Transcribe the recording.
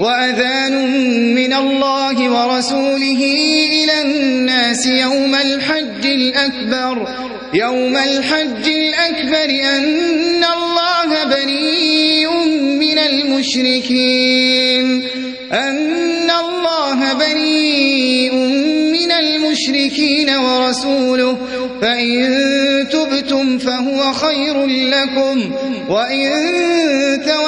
وأذان من الله ورسوله إلى الناس يوم الحج الأكبر يوم الحج الأكبر أن الله بريء من المشركين أن الله بريء من المشركين ورسوله فإن تبتم فهو خير لكم وإن توليتم